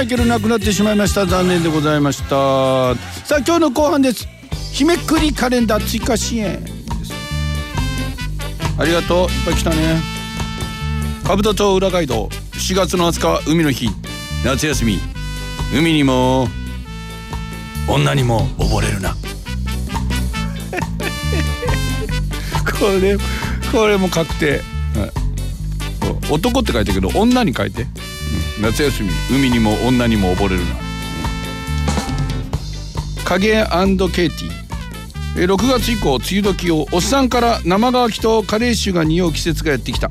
ジョージ・マイケル亡くなってしまいました残念でございましたさあ今日の後半です日めくりカレンダー追加支援ありがとういっぱい来たねかぶと町裏街道7月の20日は海の日夏休み海にも女にも溺れるなこれこれも確定、はい男って書いてるけど女に書いて、夏休み海にも女にも溺れるな、うん、影ケイティ。え6月以降梅雨時をおっさんから生乾きとカレー臭が匂う季節がやってきた、うん、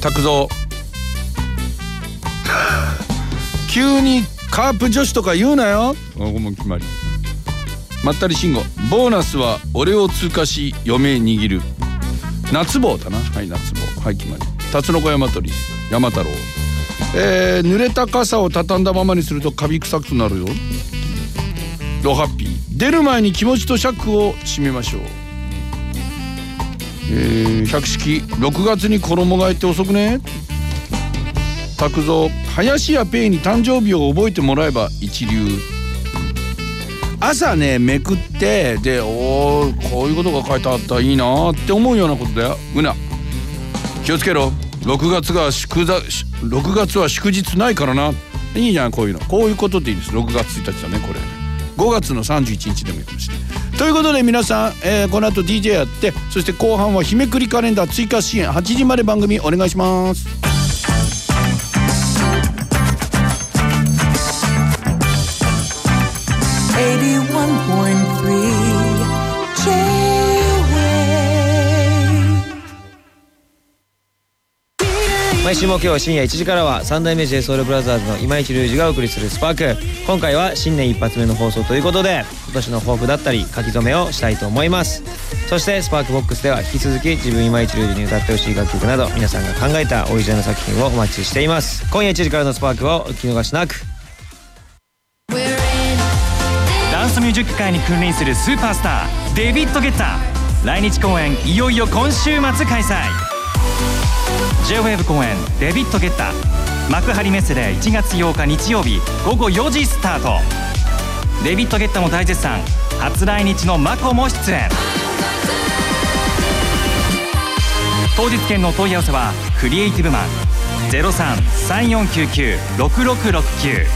拓蔵。急にカープ女子とか言うなよ。ここも決まり。まったり慎吾ボーナスは俺を通過し嫁握る。夏坊だな。はい夏坊。はい決まり辰の子山鳥山太郎。えー、濡れた傘を畳んだままにするとカビ臭くなるよ。ドハッピー。出る前に気持ちと尺を締めましょう。えー、百式。6月に衣替えって遅くね。拓蔵林家ペイに誕生日を覚えてもらえば一流。朝ねめくってでおおこういうことが書いてあったらいいなって思うようなことだよ。うな。気をつけろ。6月が祝座6月は祝日ないからな。いいじゃんこういうの。こういうことでいいです。6月1日だねこれ。5月の31日でもいいかもしれない。ということで皆さん、えー、この後 DJ やってそして後半は日めくりカレンダー追加支援。8時まで番組お願いします。毎週木曜深夜1時からは三代目 JSOULBROTHERS の今市隆二がお送りするスパーク。今回は新年一発目の放送ということで今年の抱負だったり書き初めをしたいと思います。そしてスパークボックスでは引き続き自分今市隆二に歌ってほしい楽曲など皆さんが考えたオリジナル作品をお待ちしています。今夜1時からのスパークをお聞き逃しなく。ダンスミュージック界に君臨するスーパースターデビッド・ゲッター。来日公演いよいよ今週末開催。J-WAVE 公演「デビット・ゲッタ」幕張メッセで1月8日日曜日午後4時スタート。デビット・ゲッタも大絶賛。初来日のマコも出演。当日券の問い合わせはクリエイティブマン。0334996669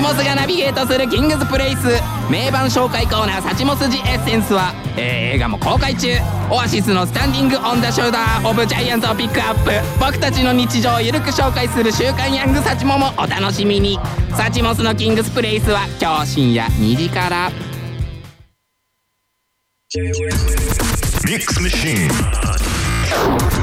チモスがナビゲートするキングズプレイス。名盤紹介コーナーサチモスジエッセンスは、えー、映画も公開中。オアシスのスタンディングオンダショルダーオブジャイアンツをピックアップ。僕たちの日常をゆるく紹介する週刊ヤングサチモもお楽しみに。サチモスのキングスプレイスは今日深夜2時から。ミックスマシーン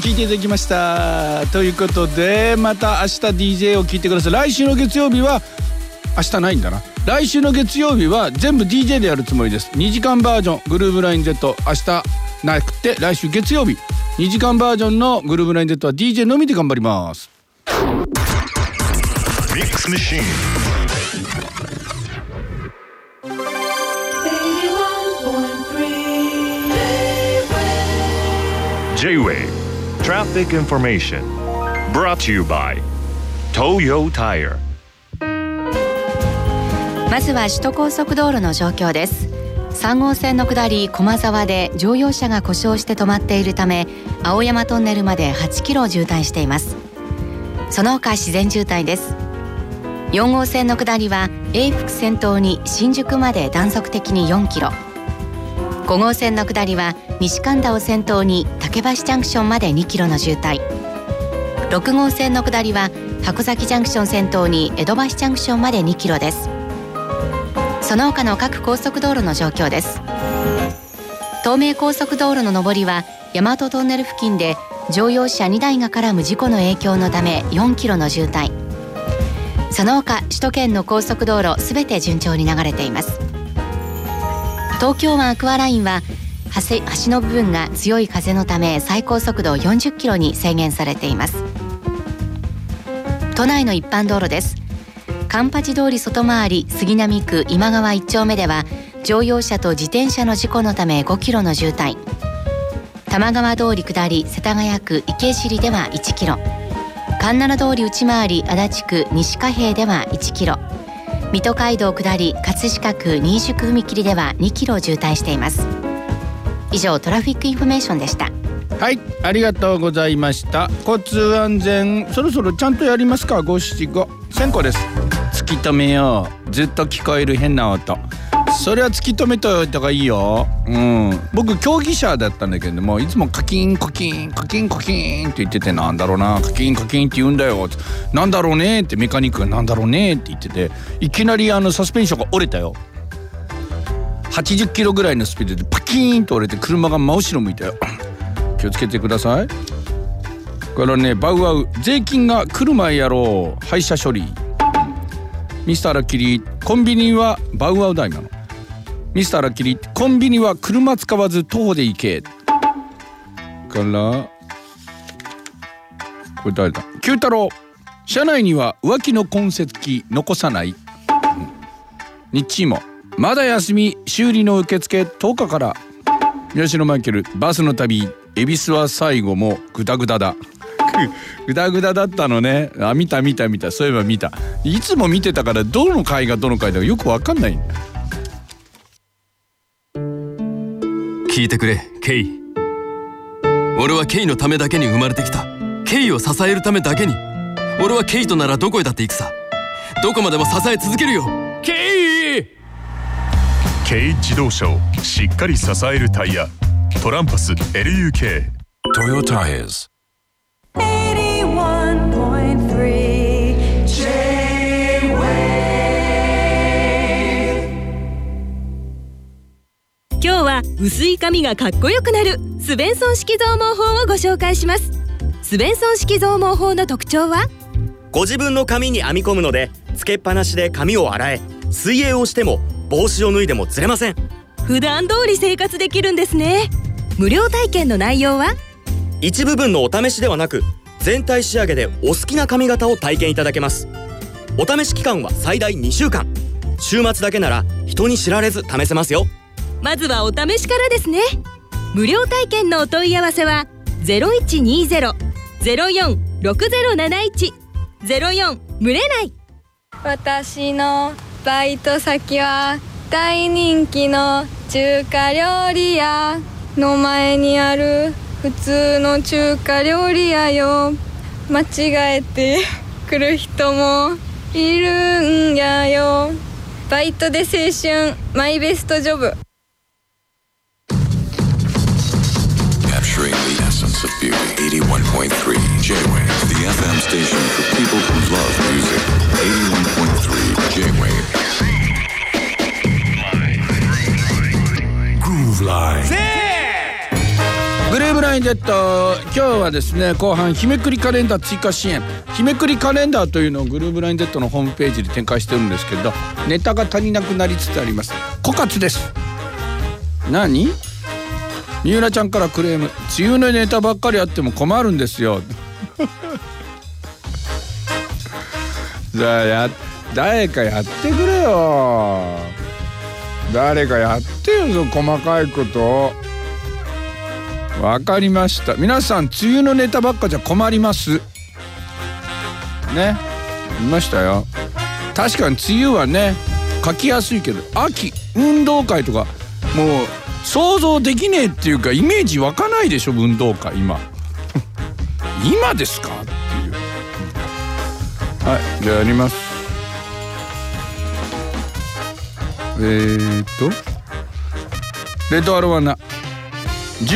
聞いていただきました。ということでまた明日 DJ を聴いてください。来週の月曜日は明日ないんだな。来週の月曜日は全部 DJ でやるつもりです。2時間バージョングルーブライン Z 明日なくて来週月曜日。2時間バージョンのグルーブライン Z は DJ のみで頑張ります。ミックスマシーン J-Wave Traffic Information. Brought to you by Toyo Tire. まずは首都高速道路の状況です。3号線の下り駒沢で乗用車が故障して止まっているため青山トンネルまで8キロ渋滞しています。その他自然渋滞です。4号線の下りは永福先頭に新宿まで断続的に4キロ。5号線の下りは西神田を先頭に竹橋ジャンクションまで2キロの渋滞。6号線の下りは箱崎ジャンクション先頭に江戸橋ジャンクションまで2キロです。その他の各高速道路の状況です。東名高速道路の上りは大和トンネル付近で乗用車2台が絡む事故の影響のため4キロの渋滞。その他首都圏の高速道路すべて順調に流れています。東京湾アクアラインは橋橋の部分が強い風のため最高速度40キロに制限されています。都内の一般道路です。カンパチ通り外回り杉並区今川1丁目では乗用車と自転車の事故のため5キロの渋滞。玉川通り下り世田谷区池尻では1キロ。環七通り内回り足立区西貨幣では1キロ。水戸街道下り葛飾区新宿踏切では2キロ渋滞しています。以上 traffic information でした。はいありがとうございました。交通安全そろそろちゃんとやりますか？五七五。千個です。突き止めよう。ずっと聞こえる変な音それは突き止めておいた方がいいよ。うん。僕競技者だったんだけどもいつもカキンカキンカキンカキンって言っててなんだろうな。カキンカキンって言うんだよなんだろうねってメカニックがなんだろうねって言ってていきなりあのサスペンションが折れたよ。80キロぐらいのスピードでパキーンと折れて車が真後ろ向いたよ。気をつけてください。これはねバウアウ。税金が来る前やろう。廃車処理。ミスターラッキリコンビニはバウアウ大なの。ミスターラッキリコンビニは車使わず徒歩で行け。からこれ誰だ？九太郎。車内には浮気の痕跡残さない、日チもまだ休み修理の受付。10日から。吉野マイケルバスの旅恵比寿は最後もグダグダだ。グダグダだったのね。あ見た見た見た。そういえば見た。いつも見てたからどの回がどの回だかよくわかんない。んだ聞いてくれケイ。俺はケイのためだけに生まれてきた。ケイを支えるためだけに。俺はケイとならどこへだって行くさ。どこまでも支え続けるよ。ケイ！軽自動車をしっかり支えるタイヤ。トランパス LUK Toyo Tires. 81.3は薄い髪がかっこよくなるスベンソン式増毛法をご紹介します。スベンソン式増毛法の特徴は？ご自分の髪に編み込むのでつけっぱなしで髪を洗え水泳をしても帽子を脱いでもずれません。普段通り生活できるんですね。無料体験の内容は？一部分のお試しではなく全体仕上げでお好きな髪型を体験いただけます。お試し期間は最大2週間。週末だけなら人に知られず試せますよまずはお試しからですね。無料体験のお問い合わせは0120-046071 04群れない。私のバイト先は大人気の中華料理屋の前にある普通の中華料理屋よ。間違えて来る人もいるんやよ。バイトで青春マイベストジョブ。81.3 J-Wave. The FM station for people who love music. 81.3 J-Wave. Groove Line. グルーブライン Z 今日はですね後半日めくりカレンダー追加支援日めくりカレンダーというのをグルーブライン Z のホームページで展開してるんですけどネタが足りなくなりつつあります枯渇です何？三浦ちゃんからクレーム梅雨のネタばっかりあっても困るんですよ。じゃあや誰かやってくれよ。誰かやってよそ細かいこと。わかりました。皆さん梅雨のネタばっかじゃ困ります。ね。見ましたよ。確かに梅雨はね書きやすいけど秋運動会とかもう想像できねえっていうかイメージ湧かないでしょ運動会今。今ですか？っていう。はいじゃあやります。えー、っとレッドアロワナ